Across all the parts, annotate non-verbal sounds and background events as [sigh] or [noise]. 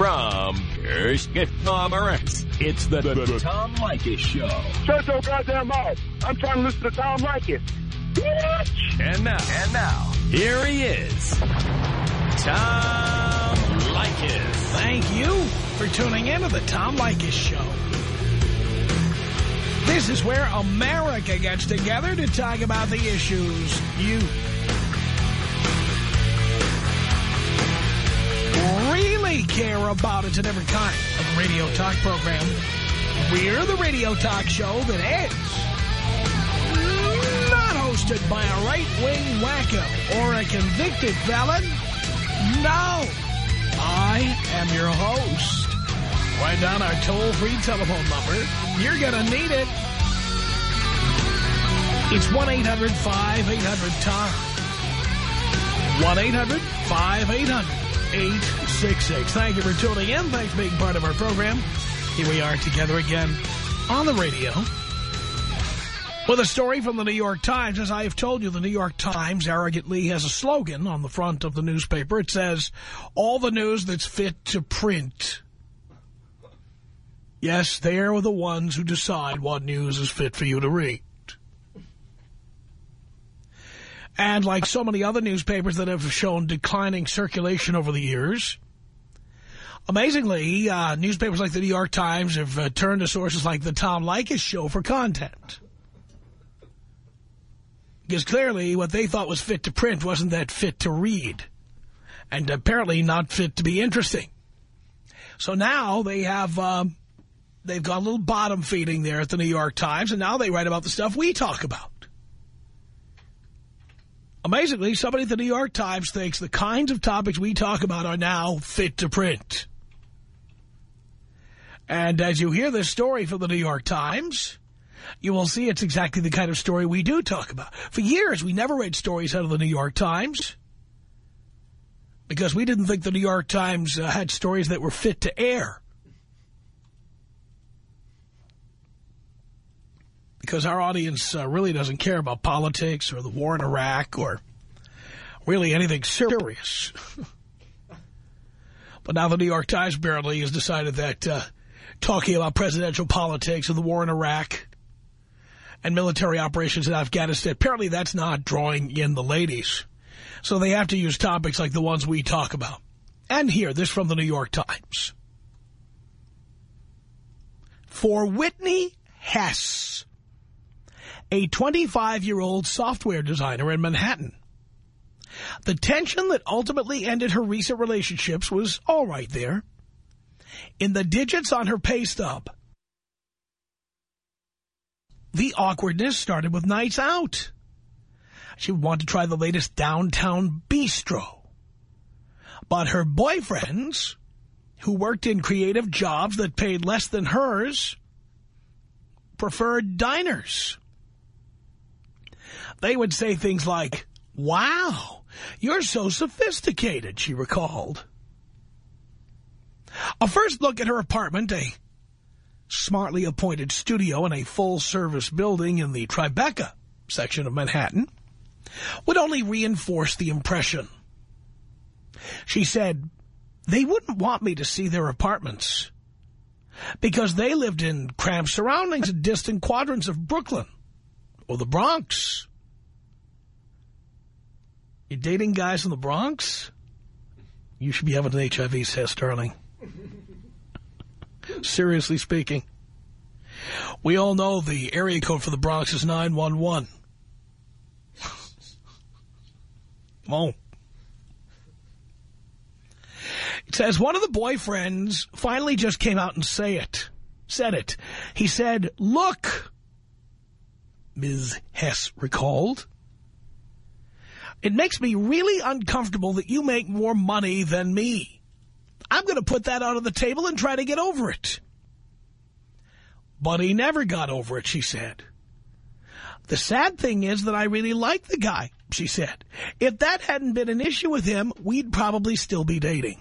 From Kirsten Thomas, it's the, the, the Tom Leykis Show. Shut your goddamn mouth. I'm trying to listen to Tom Leykis. Bitch! And now, and now, here he is, Tom Leykis. Thank you for tuning in to the Tom Leykis Show. This is where America gets together to talk about the issues you really care about. It's a different kind of radio talk program. We're the radio talk show that is not hosted by a right-wing wacko or a convicted felon. No, I am your host. Write down our toll-free telephone number. You're going to need it. It's 1-800-5800-TOM. 1-800-5800-866. Thank you for tuning in. Thanks for being part of our program. Here we are together again on the radio with a story from the New York Times. As I have told you, the New York Times arrogantly has a slogan on the front of the newspaper. It says, all the news that's fit to print. Yes, they are the ones who decide what news is fit for you to read. And like so many other newspapers that have shown declining circulation over the years, amazingly, uh, newspapers like the New York Times have uh, turned to sources like the Tom Leykis Show for content. Because clearly what they thought was fit to print wasn't that fit to read. And apparently not fit to be interesting. So now they have... Um, they've got a little bottom feeding there at the New York Times, and now they write about the stuff we talk about. Amazingly, somebody at the New York Times thinks the kinds of topics we talk about are now fit to print. And as you hear this story from the New York Times, you will see it's exactly the kind of story we do talk about. For years, we never read stories out of the New York Times because we didn't think the New York Times uh, had stories that were fit to air. Because our audience uh, really doesn't care about politics or the war in Iraq or really anything serious. [laughs] but now the New York Times apparently has decided that uh, talking about presidential politics and the war in Iraq and military operations in Afghanistan, apparently that's not drawing in the ladies. So they have to use topics like the ones we talk about. And here, this from the New York Times. For Whitney Hess a 25-year-old software designer in Manhattan. The tension that ultimately ended her recent relationships was all right there. In the digits on her pay stub, the awkwardness started with nights out. She would want to try the latest downtown bistro. But her boyfriends, who worked in creative jobs that paid less than hers, preferred diners. They would say things like, wow, you're so sophisticated, she recalled. A first look at her apartment, a smartly appointed studio in a full-service building in the Tribeca section of Manhattan, would only reinforce the impression. She said, they wouldn't want me to see their apartments because they lived in cramped surroundings in distant quadrants of Brooklyn or the Bronx You're dating guys in the Bronx? You should be having an HIV test, darling. [laughs] Seriously speaking. We all know the area code for the Bronx is 911. Come on. It says one of the boyfriends finally just came out and say it. Said it. He said, look, Ms. Hess recalled, it makes me really uncomfortable that you make more money than me. I'm going to put that out on the table and try to get over it. But he never got over it, she said. The sad thing is that I really like the guy, she said. If that hadn't been an issue with him, we'd probably still be dating.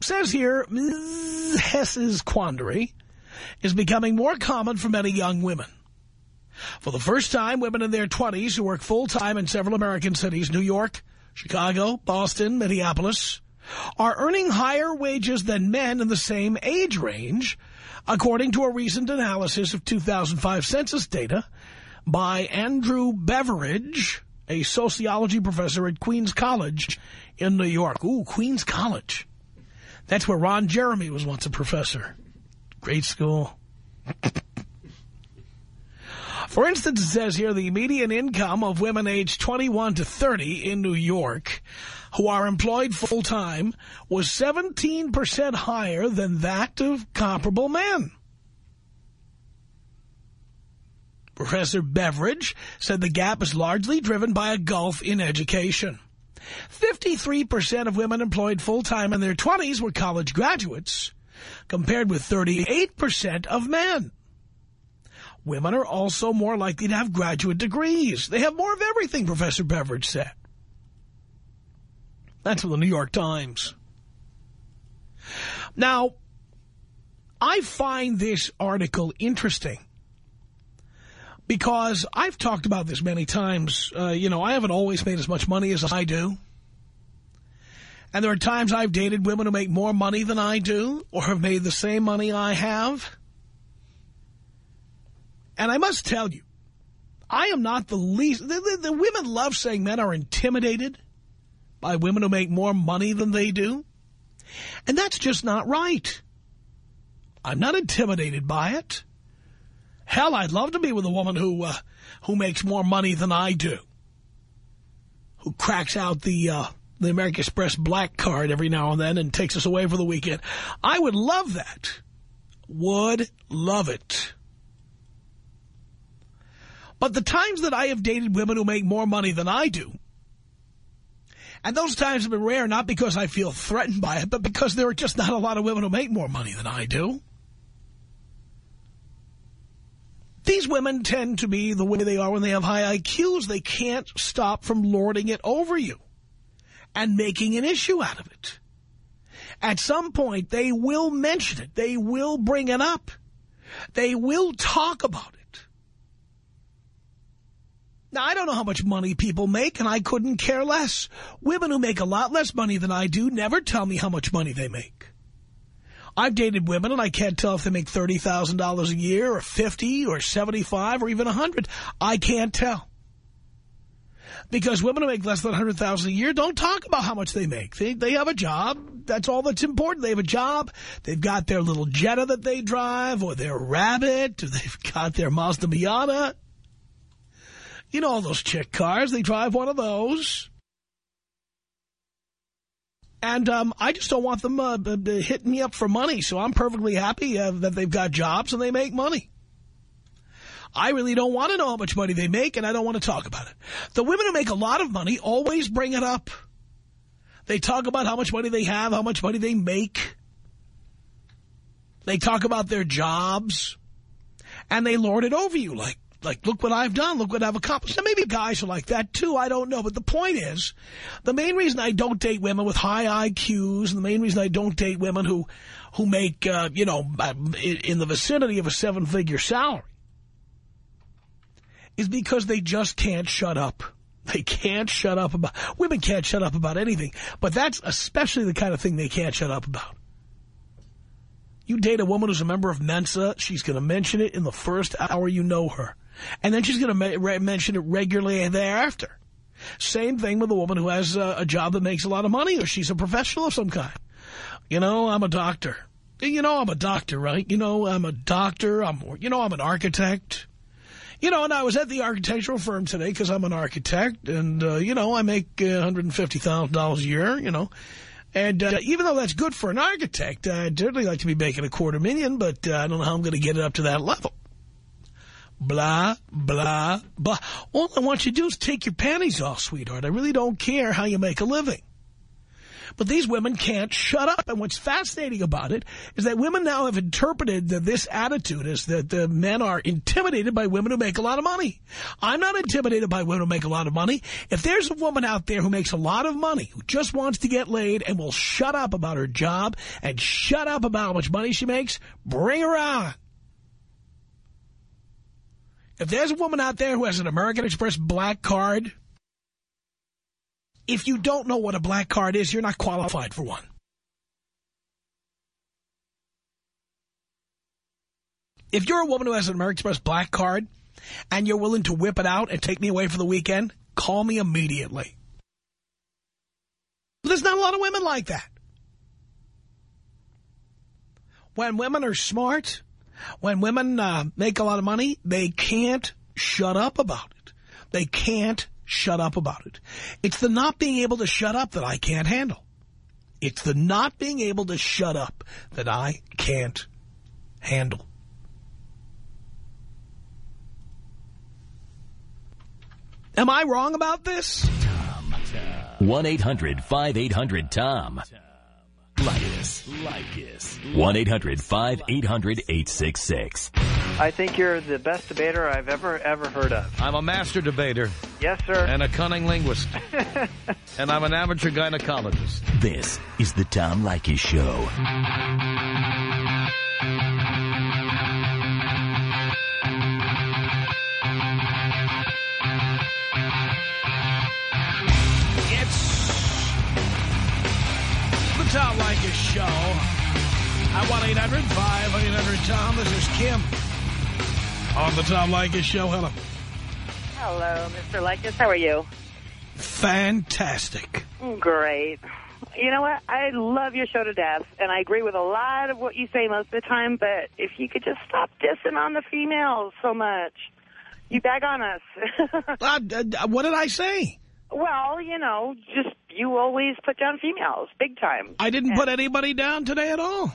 Says here, Ms. Hess's quandary is becoming more common for many young women. For the first time, women in their 20s who work full-time in several American cities, New York, Chicago, Boston, Minneapolis, are earning higher wages than men in the same age range, according to a recent analysis of 2005 census data by Andrew Beveridge, a sociology professor at Queens College in New York. Ooh, Queens College. That's where Ron Jeremy was once a professor. Great school. For instance, it says here the median income of women aged 21 to 30 in New York who are employed full-time was 17% higher than that of comparable men. Professor Beveridge said the gap is largely driven by a gulf in education. 53% of women employed full-time in their 20s were college graduates, compared with 38% of men. Women are also more likely to have graduate degrees. They have more of everything, Professor Beveridge said. That's from the New York Times. Now, I find this article interesting because I've talked about this many times. Uh, you know, I haven't always made as much money as I do. And there are times I've dated women who make more money than I do or have made the same money I have. And I must tell you, I am not the least... The, the, the women love saying men are intimidated by women who make more money than they do. And that's just not right. I'm not intimidated by it. Hell, I'd love to be with a woman who uh, who makes more money than I do. Who cracks out the uh, the American Express black card every now and then and takes us away for the weekend. I would love that. Would love it. But the times that I have dated women who make more money than I do, and those times have been rare not because I feel threatened by it, but because there are just not a lot of women who make more money than I do. These women tend to be the way they are when they have high IQs. They can't stop from lording it over you and making an issue out of it. At some point, they will mention it. They will bring it up. They will talk about it. Now, I don't know how much money people make, and I couldn't care less. Women who make a lot less money than I do never tell me how much money they make. I've dated women, and I can't tell if they make $30,000 a year or 50 or 75 or even 100. I can't tell. Because women who make less than 100000 a year don't talk about how much they make. They, they have a job. That's all that's important. They have a job. They've got their little Jetta that they drive or their Rabbit or [laughs] they've got their Mazda Miata. You know all those chick cars. They drive one of those. And um, I just don't want them uh, hitting me up for money. So I'm perfectly happy uh, that they've got jobs and they make money. I really don't want to know how much money they make, and I don't want to talk about it. The women who make a lot of money always bring it up. They talk about how much money they have, how much money they make. They talk about their jobs, and they lord it over you like, like, look what I've done, look what I've accomplished. Now, maybe guys are like that, too, I don't know. But the point is, the main reason I don't date women with high IQs, and the main reason I don't date women who, who make, uh, you know, uh, in the vicinity of a seven-figure salary, is because they just can't shut up. They can't shut up about... Women can't shut up about anything, but that's especially the kind of thing they can't shut up about. You date a woman who's a member of Mensa, she's going to mention it in the first hour you know her. And then she's going to mention it regularly thereafter. Same thing with a woman who has a, a job that makes a lot of money or she's a professional of some kind. You know, I'm a doctor. You know I'm a doctor, right? You know I'm a doctor. I'm, you know I'm an architect. You know, and I was at the architectural firm today because I'm an architect, and, uh, you know, I make uh, $150,000 a year, you know. And uh, even though that's good for an architect, I'd certainly like to be making a quarter million, but uh, I don't know how I'm going to get it up to that level. Blah, blah, blah. All I want you to do is take your panties off, sweetheart. I really don't care how you make a living. But these women can't shut up. And what's fascinating about it is that women now have interpreted this attitude as that the men are intimidated by women who make a lot of money. I'm not intimidated by women who make a lot of money. If there's a woman out there who makes a lot of money, who just wants to get laid and will shut up about her job and shut up about how much money she makes, bring her on. If there's a woman out there who has an American Express black card If you don't know what a black card is, you're not qualified for one. If you're a woman who has an American Express black card and you're willing to whip it out and take me away for the weekend, call me immediately. There's not a lot of women like that. When women are smart, when women uh, make a lot of money, they can't shut up about it. They can't shut up about it. It's the not being able to shut up that I can't handle. It's the not being able to shut up that I can't handle. Am I wrong about this? 1-800-5800-TOM. Like us. Like us. 1-800-5800-866. I think you're the best debater I've ever, ever heard of. I'm a master debater Yes, sir. and a cunning linguist. [laughs] and I'm an amateur gynecologist. This is the Tom Leykis Show. It's the Tom Leykis Show. At 1-800-5800-TOM. This is Kim. On the Tom Leykis Show. Hello. Hello, Mr. Leykis. How are you? Fantastic. Great. You know what? I love your show to death, and I agree with a lot of what you say most of the time, but if you could just stop dissing on the females so much. You bag on us. [laughs] Uh, what did I say? well, you know, just you always put down females, big time. I didn't put anybody down today at all.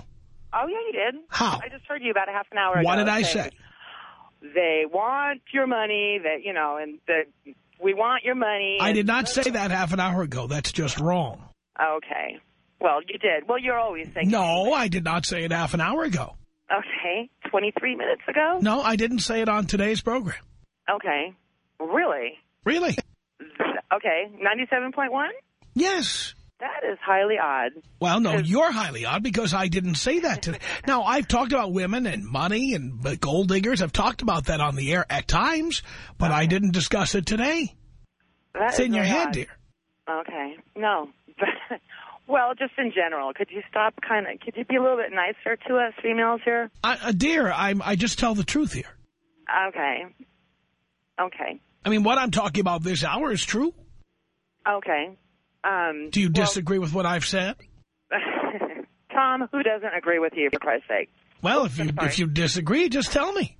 Oh, yeah, you did. How? I just heard you about a half an hour ago. What did I say? They want your money, that, you know, and that we want your money. I did not say that half an hour ago. That's just wrong. Okay. Well, you did. Well, you're always saying. No, I did not say it half an hour ago. Okay. 23 minutes ago? No, I didn't say it on today's program. Okay. Really? Really? Okay. 97.1? Yes. That is highly odd. Well, no, you're highly odd because I didn't say that today. Now, I've talked about women and money and gold diggers. I've talked about that on the air at times, but I didn't discuss it today. That It's in your head, odd. dear. Okay. No. [laughs] well, just in general, could you stop kind of, could you be a little bit nicer to us females here? I, uh, dear, I'm, I just tell the truth here. Okay. Okay. I mean, what I'm talking about this hour is true. Okay. Um, Do you well, disagree with what I've said? [laughs] Tom, who doesn't agree with you, for Christ's sake? Well, if you if you disagree, just tell me.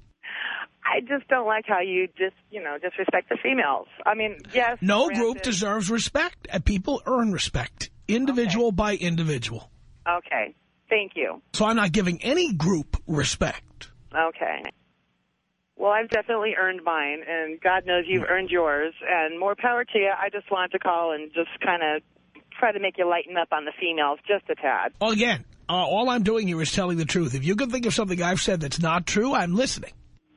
I just don't like how you just, you know, disrespect the females. I mean, yes. No group deserves respect, and people earn respect, individual by individual. Okay. Thank you. So I'm not giving any group respect. Okay. Well, I've definitely earned mine, and God knows you've earned yours, and more power to you. I just wanted to call and just kind of try to make you lighten up on the females just a tad. Well, again, uh, all I'm doing here is telling the truth. If you can think of something I've said that's not true, I'm listening.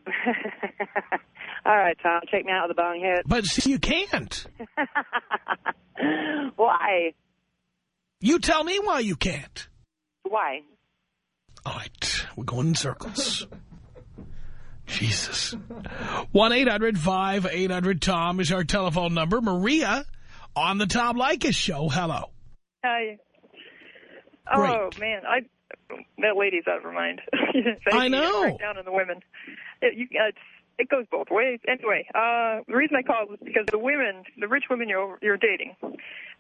[laughs] All right, Tom, take me out of the bong hit. But see, you can't. [laughs] Why? You tell me why you can't. Why? All right, we're going in circles. Jesus. 1-800-5800-TOM is our telephone number. Maria on the Tom Leykis show. Hello. Hi. Great. Oh man, I that lady's out of her mind. [laughs] I know. Down on the women. It, you, uh, it goes both ways. Anyway, uh, the reason I called was because the women, the rich women you're you're dating,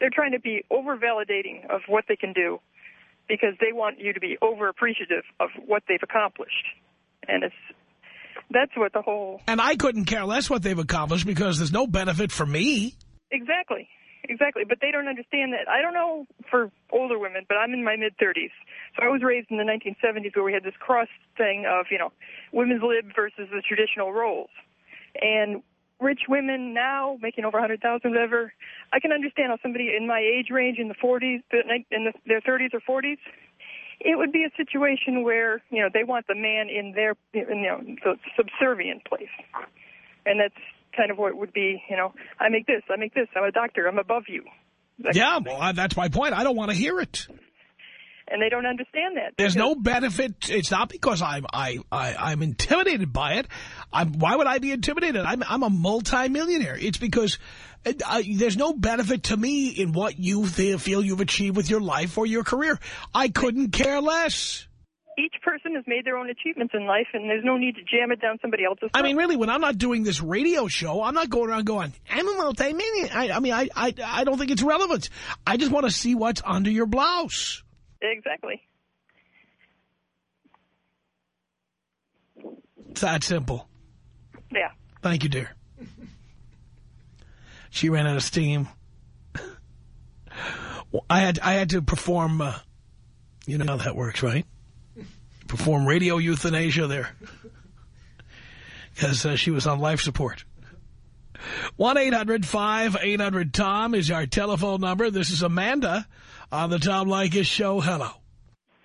they're trying to be over validating of what they can do, because they want you to be over appreciative of what they've accomplished, and it's that's what the whole And I couldn't care less what they've accomplished because there's no benefit for me. Exactly. Exactly. But they don't understand that. I don't know for older women, but I'm in my mid 30s. So I was raised in the 1970s where we had this cross thing of, you know, women's lib versus the traditional roles. And rich women now making over 100,000 whatever, I can understand how somebody in my age range in the 40s, in the, their 30s or 40s, it would be a situation where, you know, they want the man in their, you know, the subservient place. And that's kind of what would be, you know, I make this, I make this, I'm a doctor, I'm above you. That Yeah, well, I- that's my point. I don't want to hear it. And they don't understand that. There's no benefit. It's not because I'm I, I I'm intimidated by it. I'm why would I be intimidated? I'm I'm a multimillionaire. It's because uh, there's no benefit to me in what you feel you've achieved with your life or your career. I couldn't care less. Each person has made their own achievements in life, and there's no need to jam it down somebody else's I throat. mean, really, when I'm not doing this radio show, I'm not going around going, I'm a multimillionaire. I, I mean, I, I I don't think it's relevant. I just want to see what's under your blouse. Exactly. It's that simple. Yeah. Thank you, dear. She ran out of steam. Well, I had I had to perform. Uh, you know how that works, right? Perform radio euthanasia there because uh, she was on life support. One eight hundred five eight hundred Tom is our telephone number. This is Amanda on the Tom Leykis show. Hello,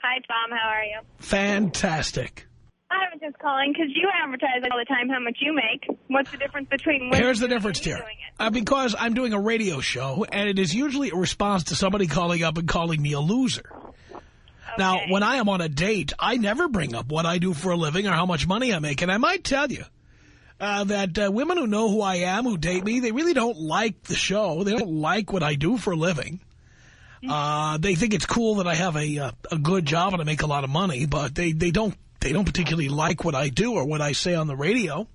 Hi, Tom. How are you? fantastic. I was just calling because you advertise all the time how much you make. What's the difference between Here's the difference, dear. Uh, because I'm doing a radio show, and it is usually a response to somebody calling up and calling me a loser. Now, when I am on a date, I never bring up what I do for a living or how much money I make. And I might tell you uh, that uh, women who know who I am, who date me, they really don't like the show. They don't like what I do for a living. Uh, they think it's cool that I have a uh, a good job and I make a lot of money, but they, they don't they don't particularly like what I do or what I say on the radio.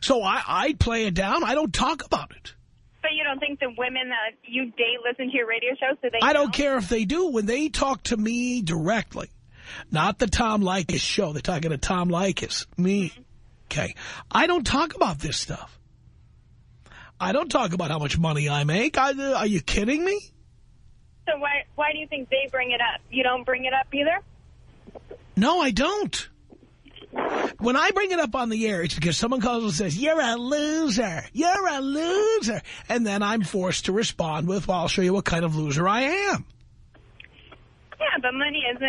So I, I play it down. I don't talk about it. But you don't think the women that you date listen to your radio show so they I don't know? care if they do. When they talk to me directly, not the Tom Leykis show. They're talking to Tom Leykis, me. Okay. I don't talk about this stuff. I don't talk about how much money I make. I, uh, are you kidding me? So why, why do you think they bring it up? You don't bring it up either? No, I don't. When I bring it up on the air, it's because someone calls and says, you're a loser. You're a loser. And then I'm forced to respond with, well, I'll show you what kind of loser I am. Yeah, but money isn't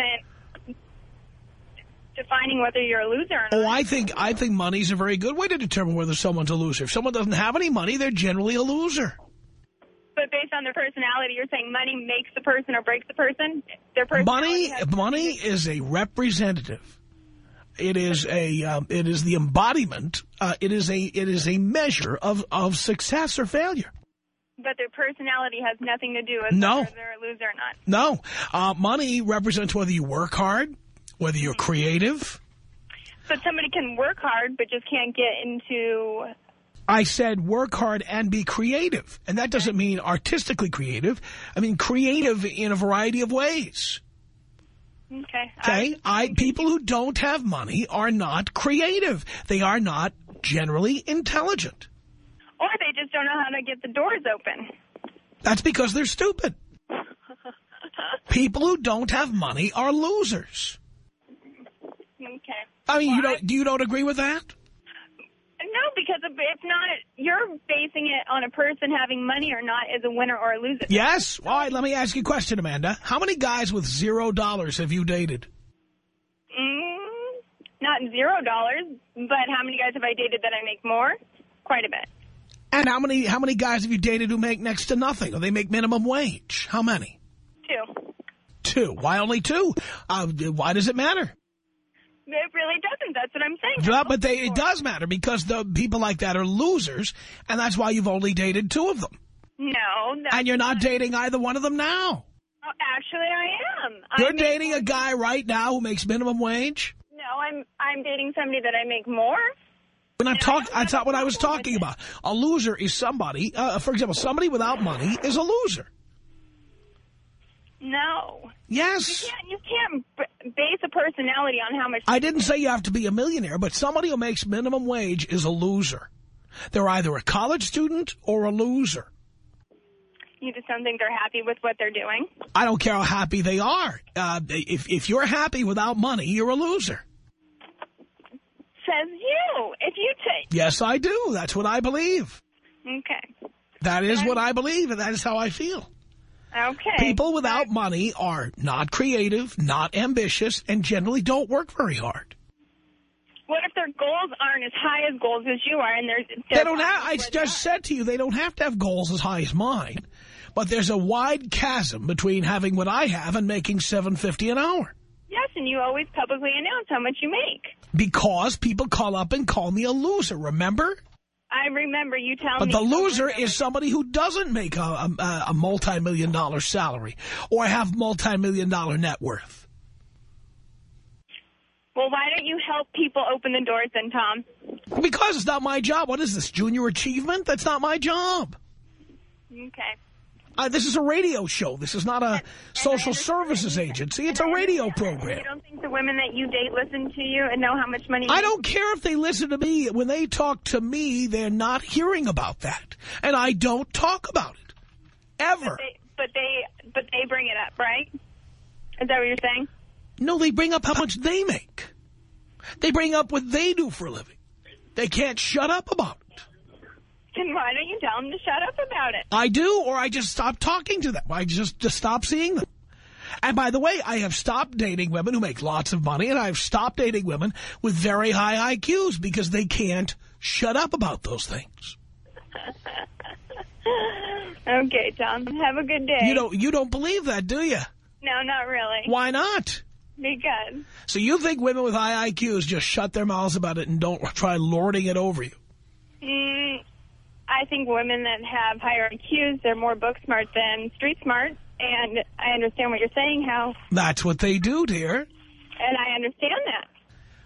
defining whether you're a loser or not. Oh, I think I think money's a very good way to determine whether someone's a loser. If someone doesn't have any money, they're generally a loser. But based on their personality, you're saying money makes the person or breaks the person? Their personality Money money is a representative. It is a um, it is the embodiment. Uh, it is a it is a measure of of success or failure. But their personality has nothing to do with No. whether they're a loser or not. No, uh, money represents whether you work hard, whether you're mm-hmm. creative. But somebody can work hard but just can't get into I said work hard and be creative. And that doesn't mean artistically creative. I mean creative in a variety of ways. Okay. Okay? I People who don't have money are not creative. They are not generally intelligent. Or they just don't know how to get the doors open. That's because they're stupid. [laughs] People who don't have money are losers. Okay. I mean, you don't, do you don't agree with that? No, because if not, you're basing it on a person having money or not as a winner or a loser. Yes? All right, let me ask you a question, Amanda. How many guys with zero dollars have you dated? Mm, not zero dollars, but how many guys have I dated that I make more? Quite a bit. And how many how many guys have you dated who make next to nothing or they make minimum wage? How many? Two. Two. Why only two? Uh, why does it matter? It really doesn't. That's what I'm saying. Yeah, but they, it does matter because the people like that are losers, and that's why you've only dated two of them. No. And you're not dating either one of them now. Oh, Actually, I am. You're make dating a guy right now who makes minimum wage? No, I'm I'm dating somebody that I make more. We're not Yeah, I talking. That's not what I was talking about. A loser is somebody. Uh, for example, somebody without money is a loser. No. Yes. You can't, you can't base a personality on how much. I didn't say you have to be a millionaire, but somebody who makes minimum wage is a loser. They're either a college student or a loser. You just don't think they're happy with what they're doing. I don't care how happy they are. Uh, if if you're happy without money, you're a loser. Says you. If you take. Yes, I do. That's what I believe. Okay. That is what I believe, and that is how I feel. Okay. People without money are not creative, not ambitious, and generally don't work very hard. What if their goals aren't as high as goals as you are, and there's They don't have. I just said to you, they don't have to have goals as high as mine, But there's a wide chasm between having what I have and making $7.50 an hour. Yes, and you always publicly announce how much you make. Because people call up and call me a loser, remember? I remember you telling But me. But the loser is somebody who doesn't make a, a, a multi-million dollar salary or have multi-million dollar net worth. Well, why don't you help people open the doors then, Tom? Because it's not my job. What is this, junior achievement? That's not my job. Okay. Uh, this is a radio show. This is not a social services agency. It's a radio program. You don't think the women that you date listen to you and know how much money you I don't care if they listen to me. When they talk to me, they're not hearing about that. And I don't talk about it. Ever. They, but they, but they bring it up, right? Is that what you're saying? No, they bring up how much they make. They bring up what they do for a living. They can't shut up about it. Then why don't you tell them to shut up about it? I do, or I just stop talking to them. I just, just stop seeing them. And by the way, I have stopped dating women who make lots of money, and I've stopped dating women with very high IQs because they can't shut up about those things. [laughs] Okay, Tom. Have a good day. You don't, you don't believe that, do you? No, not really. Why not? Because So you think women with high IQs just shut their mouths about it and don't try lording it over you? mm, I think women that have higher IQs, they're more book smart than street smart. And I understand what you're saying, how, That's what they do, dear. and I understand that.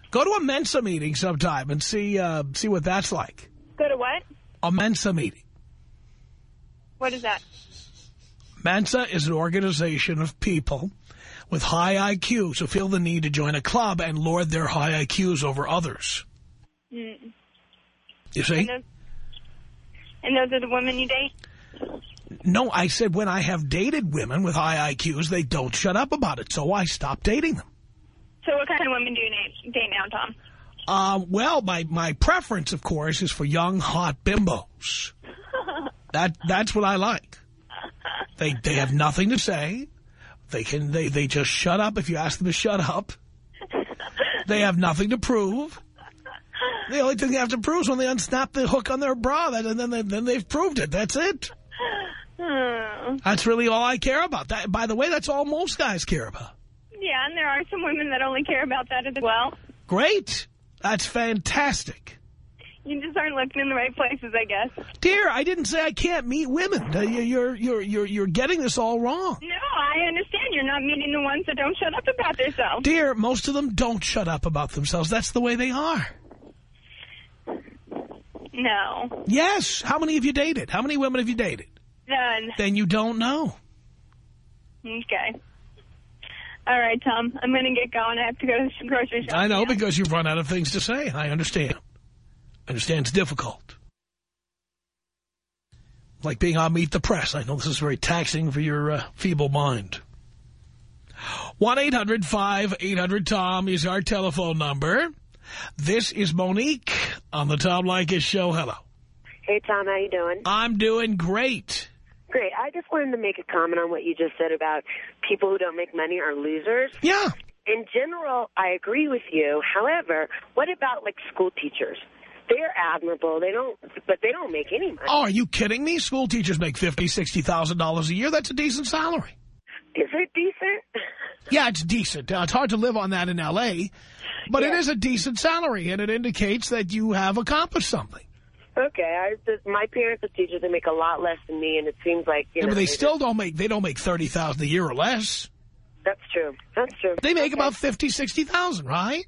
Go to a Mensa meeting sometime and see uh, see what that's like. Go to what? A Mensa meeting. What is that? Mensa is an organization of people with high IQs who feel the need to join a club and lord their high IQs over others. Mm. You see? And those, are the women you date? No, I said when I have dated women with high IQs, they don't shut up about it, so I stopped dating them. So what kind of women do you date, now, Tom? Uh, well, my, my preference, of course, is for young, hot bimbos. [laughs] That That's what I like. They they have nothing to say. They can they, they just shut up if you ask them to shut up. They have nothing to prove. [gasps] The only thing they have to prove is when they unsnap the hook on their bra, that, and then, they, then they've proved it. That's it. [sighs] Hmm. That's really all I care about. That, by the way, that's all most guys care about. Yeah, and there are some women that only care about that as well. Great. That's fantastic. You just aren't looking in the right places, I guess. Dear, I didn't say I can't meet women. You're, you're, you're, you're getting this all wrong. No, I understand. You're not meeting the ones that don't shut up about themselves. Dear, most of them don't shut up about themselves. That's the way they are. No. Yes. How many have you dated? How many women have you dated? None. Then you don't know. Okay. All right, Tom. I'm going to get going. I have to go to the grocery shop. I know now. because you've run out of things to say. I understand. I understand it's difficult. Like being on Meet the Press. I know this is very taxing for your uh, feeble mind. 1-800-5800-TOM is our telephone number. This is Monique on the Tom Leykis Show. Hello. Hey, Tom, how you doing? I'm doing great. Great. I just wanted to make a comment on what you just said about people who don't make money are losers. Yeah. In general, I agree with you. However, what about like school teachers? They're admirable. They don't, but they don't make any money. Oh, are you kidding me? School teachers make $50,000, $60,000 a year. That's a decent salary. Is it decent? [laughs] Yeah, it's decent. Uh, it's hard to live on that in L.A., but it is a decent salary, and it indicates that you have accomplished something. Okay, I just, my parents are teachers. They make a lot less than me, and it seems like you Yeah, know. but they just- still don't make, they don't make 30000 a year or less. That's true. That's true. They make Okay. about 50000 60000 right?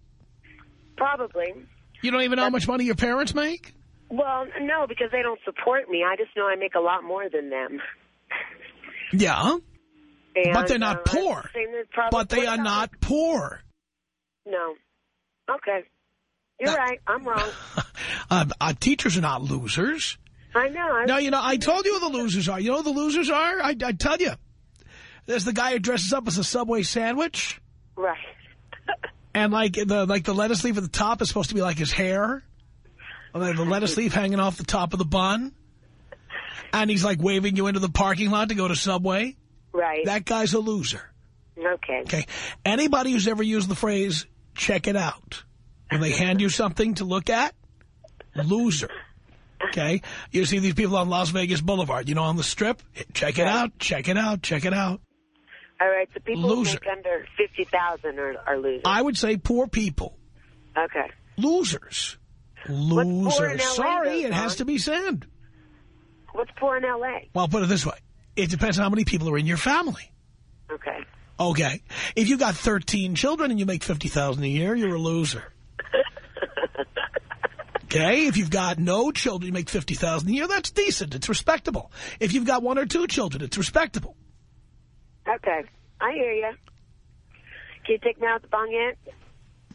probably. You don't even know how much money your parents make? Well, no, because they don't support me. I just know I make a lot more than them. Yeah, And, but they're not uh, poor. But they are not poor. No. Okay. You're That- right. I'm wrong. [laughs] Um, uh, teachers are not losers. I know. I No, you know, I told you who the losers are. You know who the losers are? I, I tell you. There's the guy who dresses up as a Subway sandwich. Right. [laughs] And like the like the lettuce leaf at the top is supposed to be like his hair. And then the lettuce leaf hanging off the top of the bun. And he's like waving you into the parking lot to go to Subway. Right. That guy's a loser. okay. Okay. Anybody who's ever used the phrase, check it out, when they hand you something to look at, loser. Okay? You see these people on Las Vegas Boulevard, you know, on the strip? Check it out, check it out, check it out. All right, so people who Loser. make under 50000 are, are losers. I would say poor people. Okay. Losers. Losers. Sorry, it has to be said. What's poor in L.A.? Well, put it this way. It depends on how many people are in your family. Okay. Okay. If you got 13 children and you make 50,000 a year, you're a loser. Okay, if you've got no children, you make 50,000 a year, that's decent. It's respectable. If you've got one or two children, it's respectable. Okay. I hear you. Can you take me out the bong yet?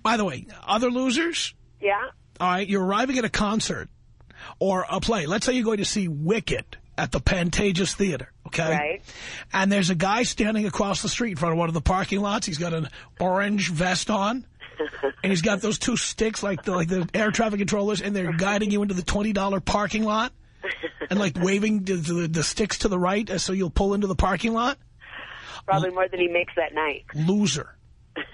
By the way, other losers, Yeah? all right, you're arriving at a concert or a play. Let's say you're going to see Wicked at the Pantages Theater, okay? Right. And there's a guy standing across the street in front of one of the parking lots. He's got an orange vest on. [laughs] And he's got those two sticks like the, like the air traffic controllers, and they're [laughs] guiding you into the $20 parking lot and like waving the, the, the sticks to the right uh, so you'll pull into the parking lot. Probably more than he makes that night. Loser. [laughs]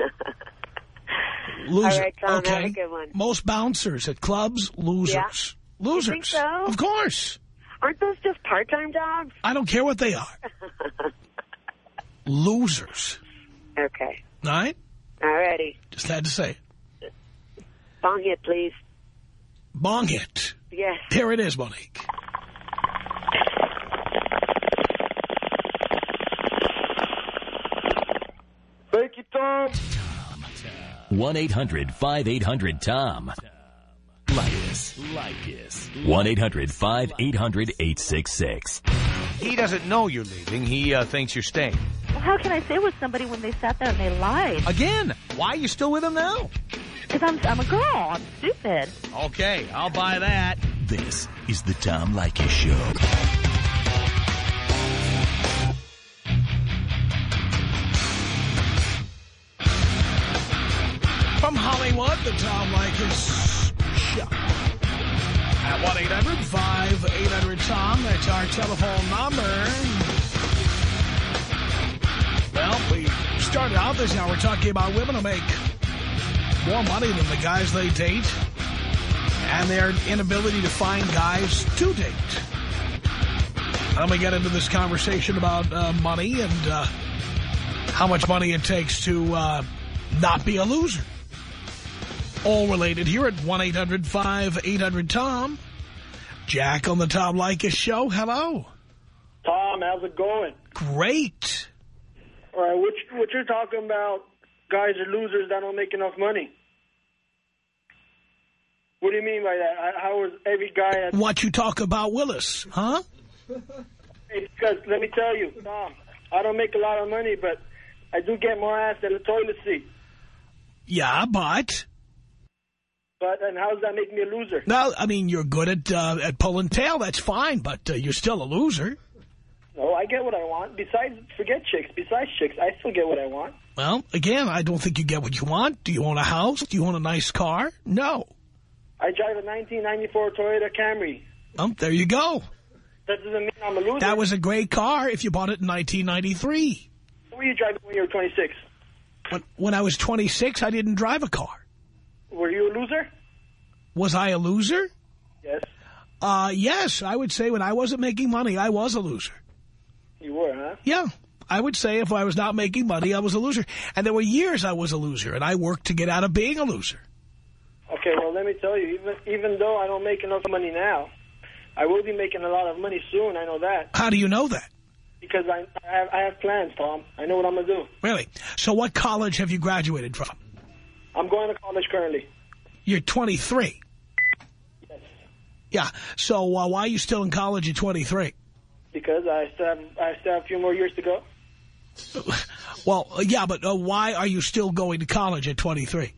Loser. All right, Tom, have okay. a good one. Most bouncers at clubs, losers. Losers. You think so? Of course. Aren't those just part-time jobs? I don't care what they are. [laughs] losers. Okay. All right? All righty. Just had to say it. Bong it, please. Bong hit. Yes. Here it is, Monique. Thank you, Tom. 1-800-5800-TOM. Leykis. Leykis. 1-800-5800-866. He doesn't know you're leaving. He uh, thinks you're staying. Well, how can I stay with somebody when they sat there and they lied? Again, why are you still with him now? Because I'm, I'm a girl. I'm stupid. Okay, I'll buy that. This is the Tom Leykis Show. From Hollywood, the Tom Leykis Show. At 1-800-5800-TOM. That's our telephone number. Well, we started out this hour talking about women who make more money than the guys they date and their inability to find guys to date. And we get into this conversation about uh, money and uh, how much money it takes to uh, not be a loser. All related here at 1-800-5800-TOM. Jack on the Tom Leykis Show. Hello. Tom, how's it going? Great. All right, what, what you're talking about, guys are losers that don't make enough money. What do you mean by that? I, how is every guy at... What you talk about, Willis, huh? Because let me tell you, Tom, I don't make a lot of money, but I do get more ass than a toilet seat. Yeah, but... But and how does that make me a loser? No, I mean, you're good at uh, at pulling tail. That's fine, but uh, you're still a loser. No, I get what I want. Besides, forget chicks. Besides chicks, I still get what I want. Well, again, I don't think you get what you want. Do you own a house? Do you own a nice car? No. I drive a 1994 Toyota Camry. Well, there you go. That doesn't mean I'm a loser. That was a great car if you bought it in 1993. What were you driving when you were 26? When, when I was 26, I didn't drive a car. Were you a loser? Was I a loser? Yes, Uh, yes, I would say when I wasn't making money, I was a loser. you were, huh? Yeah, I would say if I was not making money, I was a loser. And there were years I was a loser, and I worked to get out of being a loser. Okay, well, let me tell you, even even though I don't make enough money now, I will be making a lot of money soon. I know that How do you know that? because I I have, I have plans, Tom. I know what I'm gonna do. Really? So what college have you graduated from? I'm going to college currently. You're 23. Yes, Yeah. So uh, why are you still in college at 23? because I still have I still have a few more years to go. Well, uh, yeah, but uh, why are you still going to college at 23?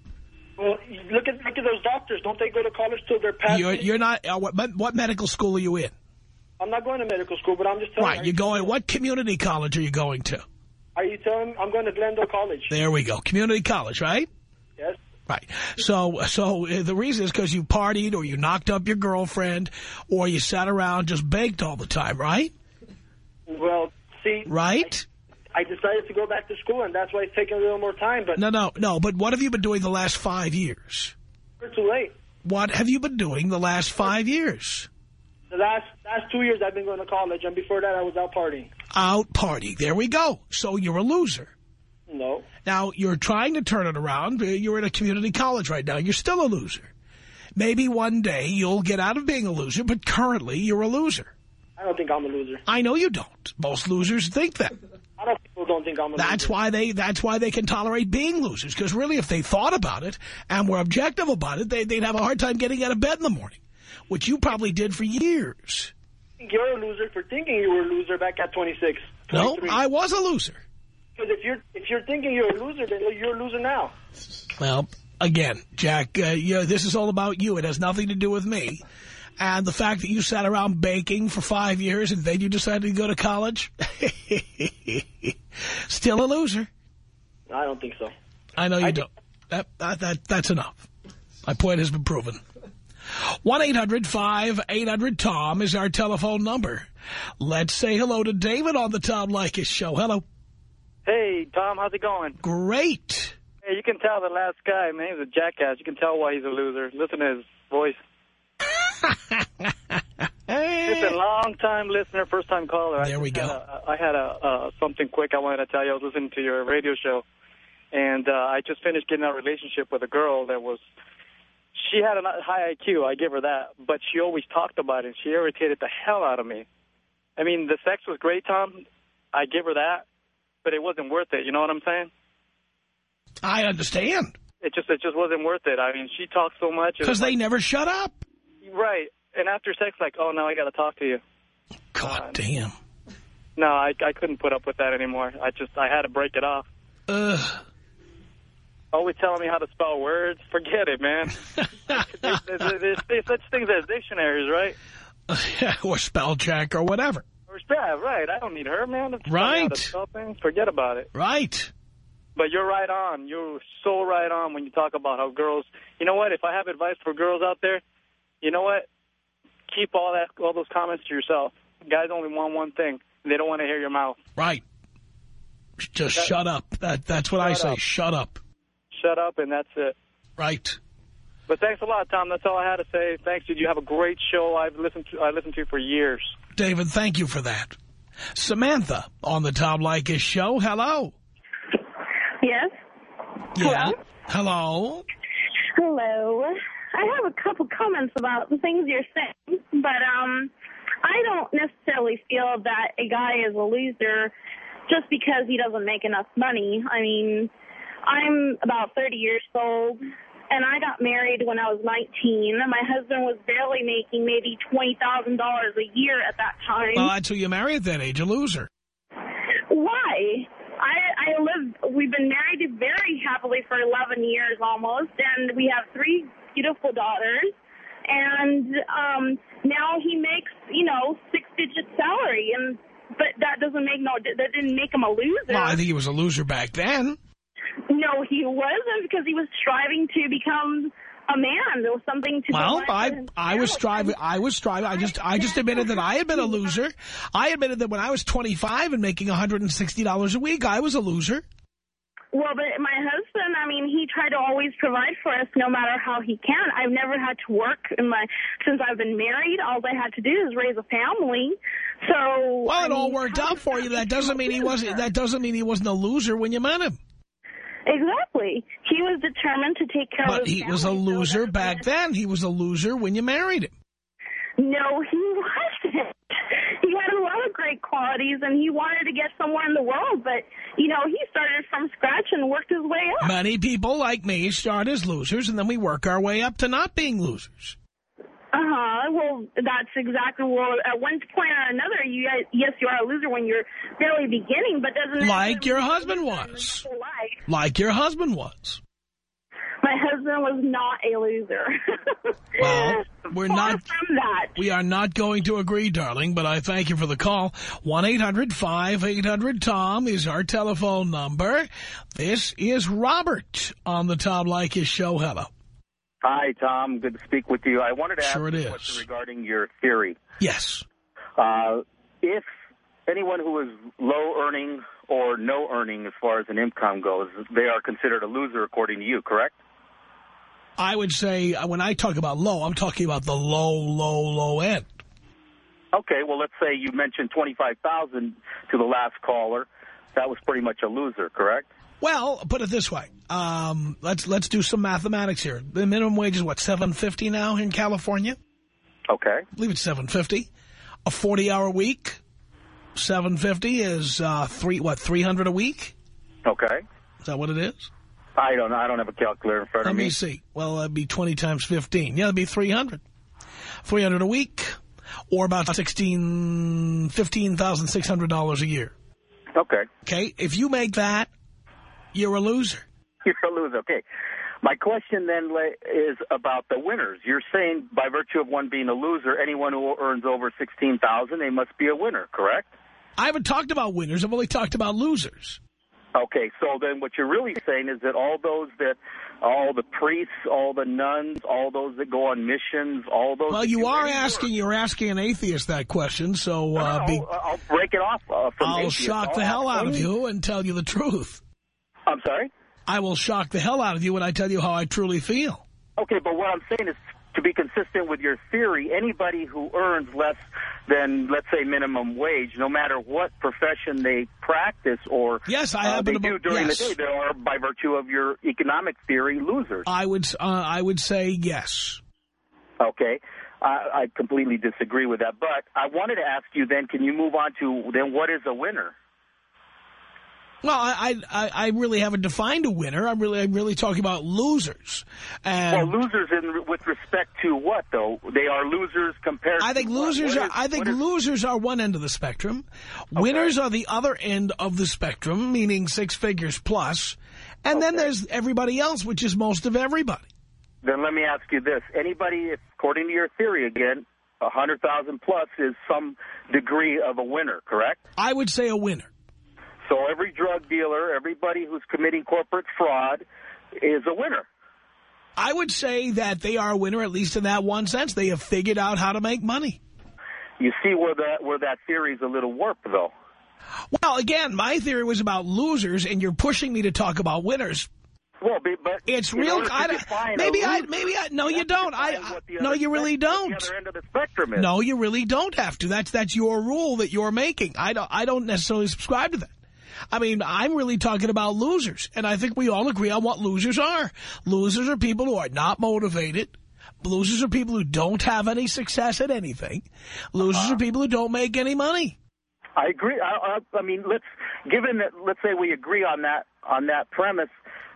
Well, look at look at those doctors. Don't they go to college till they're past? You're, you're not, uh, what, what medical school are you in? I'm not going to medical school, but I'm just telling Right, you. you're going, what community college are you going to? Are you telling? I'm going to Glendale College. There we go, community college, right? Yes. Right. So, so uh, the reason is because you partied or you knocked up your girlfriend or you sat around just baked all the time, right? Well, see, Right? I decided to go back to school, and that's why it's taking a little more time. But No, no, no. But what have you been doing the last five years? it's too late. What have you been doing the last five years? The last last two years I've been going to college, and before that I was out partying. Out partying. There we go. So you're a loser. No. Now, you're trying to turn it around. You're in a community college right now. You're still a loser. Maybe one day you'll get out of being a loser, but currently you're a loser. I don't think I'm a loser. I know you don't. Most losers think that. A lot of people don't think I'm a That's loser. why they that's why they can tolerate being losers. Because really, if they thought about it and were objective about it, they, they'd have a hard time getting out of bed in the morning, which you probably did for years. You're a loser for thinking you were a loser back at 26. No, I was a loser. Because if you're if you're thinking you're a loser, then you're a loser now. Well, again, Jack, uh, you this is all about you. It has nothing to do with me. And the fact that you sat around baking for five years and then you decided to go to college, [laughs] still a loser. I don't think so. I know you don't. That, that, that, that's enough. My point has been proven. 1-800-5800-TOM is our telephone number. Let's say hello to David on the Tom Leykis show. Hello. Hey, Tom, how's it going? Great. Hey, you can tell the last guy, man, he's a jackass. You can tell why he's a loser. Listen to his voice. It's a [laughs] long-time listener, first-time caller. There I we go. Had a, I had a uh, something quick I wanted to tell you. I was listening to your radio show, and uh, I just finished getting out a relationship with a girl that was. She had a high IQ, I give her that, but she always talked about it. and She irritated the hell out of me. I mean, the sex was great, Tom. I give her that, but it wasn't worth it. You know what I'm saying? I understand. It just it just wasn't worth it. I mean, she talked so much. Because they never shut up. Right. And after sex, like, oh, now I got to talk to you. God uh, damn. No, I I couldn't put up with that anymore. I just I had to break it off. Ugh. Always telling me how to spell words. Forget it, man. [laughs] there's, there's, there's such things as dictionaries, right? [laughs] or spell check or whatever. Right. I don't need her, man. to tell me how Right. to spell things. Forget about it. Right. But you're right on. You're so right on when you talk about how girls. You know what? If I have advice for girls out there, you know what? Keep all that, all those comments to yourself. Guys only want one thing. They don't want to hear your mouth. Right. Just That- shut up. That That's what I say. up. Shut up. Shut up, and that's it. Right. But thanks a lot, Tom. That's all I had to say. Thanks, dude. You have a great show. I've listened to I listened to you for years. David, thank you for that. Samantha on the Tom Leykis show. Hello. Yes. Yeah. Hello. Hello. I have a couple comments about the things you're saying, but um, I don't necessarily feel that a guy is a loser just because he doesn't make enough money. I mean, I'm about 30 years old, and I got married when I was 19. My husband was barely making maybe $20,000 a year at that time. Well, who you marry at that age, a loser. Why? I I live. We've been married very happily for 11 years almost, and we have three beautiful daughters. And um now he makes you know six digit salary, and but that doesn't make no that didn't make him a loser. Well, I think he was a loser back then. No, he wasn't because he was striving to become a man. There was something to. Well, I I was striving. I was striving. I just I just admitted that I had been a loser. I admitted that when I was 25 and making $160 a week, I was a loser. Well, but my husband, I mean, he tried to always provide for us no matter how he can. I've never had to work in my since I've been married. All I had to do is raise a family. So Well, I it all worked out for you. That doesn't mean he wasn't. That doesn't mean he wasn't a loser when you met him. Exactly. He was determined to take care of But he was a family, so loser back then. He was a loser when you married him. No, he wasn't. He had a lot of great qualities, and he wanted to get somewhere in the world. But you know, he started from scratch and worked his way up. Many people like me start as losers, and then we work our way up to not being losers. Uh huh. Well, that's exactly. Well, at one point or another, you yes, you are a loser when you're barely beginning, but doesn't Like your husband mean you're a was. Like your husband was. My husband was not a loser. [laughs] Well, we're Far not. from that. We are not going to agree, darling, but I thank you for the call. 1-800-5800-TOM is our telephone number. This is Robert on the Tom Leykis show. Hello. Hi, Tom. Good to speak with you. I wanted to Sure ask it you a is. regarding your theory. Yes. Uh, if anyone who is low earning or no earning as far as an income goes, they are considered a loser according to you, correct? I would say, uh, when I talk about low, I'm talking about the low, low, low end. Okay, well, let's say you mentioned 25000 to the last caller. That was pretty much a loser, correct? Well, put it this way. Um, let's let's do some mathematics here. The minimum wage is what, 750 now in California? Okay. I believe it's 750. A 40-hour week, 750 is uh, three what 300 a week? Okay. Is that what it is? I don't know. I don't have a calculator in front Let of me. Let me see. Well, that'd be 20 times 15. Yeah, that'd be 300. 300 a week, or about 16, $15,600 a year. Okay. Okay, if you make that, you're a loser. [laughs] You're a loser. Okay. My question then is about the winners. You're saying by virtue of one being a loser, anyone who earns over 16000 they must be a winner, correct? I haven't talked about winners. I've only talked about losers. Okay, so then what you're really saying is that all those that, all the priests, all the nuns, all those that go on missions, all those... Well, you are asking, you're asking an atheist that question, so uh, No, be, I'll break it off uh, I'll atheists. shock I'll the hell out of you and tell you the truth. I'm sorry? I will shock the hell out of you when I tell you how I truly feel. Okay, but what I'm saying is to be consistent with your theory, anybody who earns less than, let's say, minimum wage, no matter what profession they practice or yes, I uh, they to do during yes. the day, they are, by virtue of your economic theory, losers. I would, uh, I would say yes. Okay. I, I completely disagree with that. But I wanted to ask you then, can you move on to then what is a winner? Well, I, I, I really haven't defined a winner. I'm really, I'm really talking about losers. And well, losers in with respect to what though? They are losers compared. I think to losers are. is- I think is- losers are one end of the spectrum. Winners are the other end of the spectrum, meaning six figures plus. And then there's everybody else, which is most of everybody. Then let me ask you this: anybody, according to your theory again, a hundred thousand plus is some degree of a winner, correct? I would say a winner. So every drug dealer, everybody who's committing corporate fraud, is a winner. I would say that they are a winner, at least in that one sense. They have figured out how to make money. You see where that where that theory is a little warped, though. Well, again, my theory was about losers, and you're pushing me to talk about winners. Well, but, It's real. I, don't- define a maybe I, maybe I. No, you don't. I. No, you really don't. The other end of the spectrum is. No, you really don't have to. That's that's your rule that you're making. I don't. I don't necessarily subscribe to that. I mean, I'm really talking about losers, and I think we all agree on what losers are. Losers are people who are not motivated. Losers are people who don't have any success at anything. Losers Uh-huh. are people who don't make any money. I agree. I, I, I mean, let's given that. Let's say we agree on that on that premise.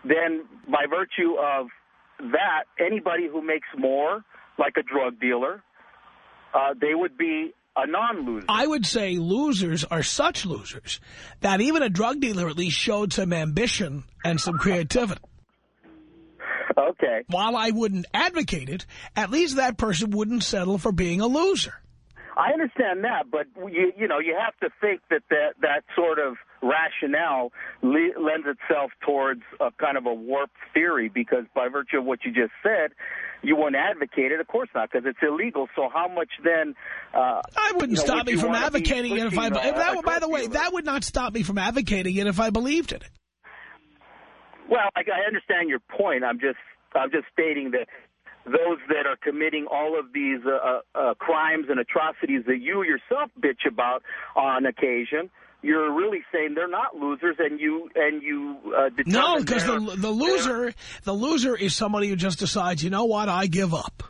Then, by virtue of that, anybody who makes more, like a drug dealer, uh, they would be a non-loser. I would say losers are such losers that even a drug dealer at least showed some ambition and some creativity. Okay. While I wouldn't advocate it, at least that person wouldn't settle for being a loser. I understand that, but you you know you have to think that that that sort of rationale le- lends itself towards a kind of a warped theory because by virtue of what you just said, you wouldn't advocate it. Of course not, because it's illegal. So how much then? Uh, I wouldn't know, stop would me from advocating it if I. If that, by the way, that would not stop me from advocating it if I believed it. Well, I, I understand your point. I'm just I'm just stating that those that are committing all of these uh, uh, crimes and atrocities that you yourself bitch about on occasion, you're really saying they're not losers, and you and you uh, No, because the the loser the loser is somebody who just decides, you know what, I give up.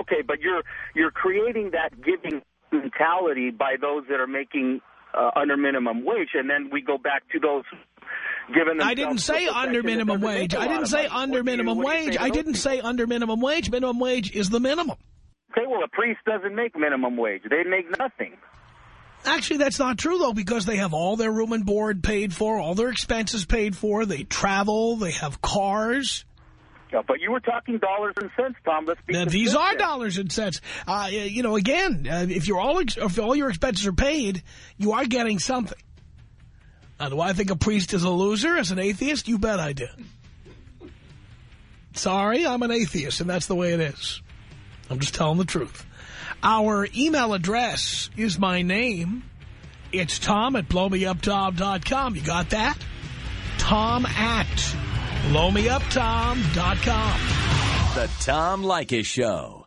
Okay, but you're you're creating that giving mentality by those that are making uh, under minimum wage, and then we go back to those given. I didn't say under minimum wage. I didn't say under minimum wage. I didn't say under minimum wage. Minimum wage is the minimum. Okay, well, a priest doesn't make minimum wage; they make nothing. Actually, that's not true, though, because they have all their room and board paid for, all their expenses paid for. They travel. They have cars. Yeah, but you were talking dollars and cents, Tom. Let's be Now, these are dollars and cents. Uh, you know, again, uh, if you're all ex if all your expenses are paid, you are getting something. Now, do I think a priest is a loser as an atheist? You bet I do. Sorry, I'm an atheist, and that's the way it is. I'm just telling the truth. Our email address is my name. It's Tom at blowmeuptom.com. You got that? Tom at blowmeuptom.com. The Tom Leykis Show.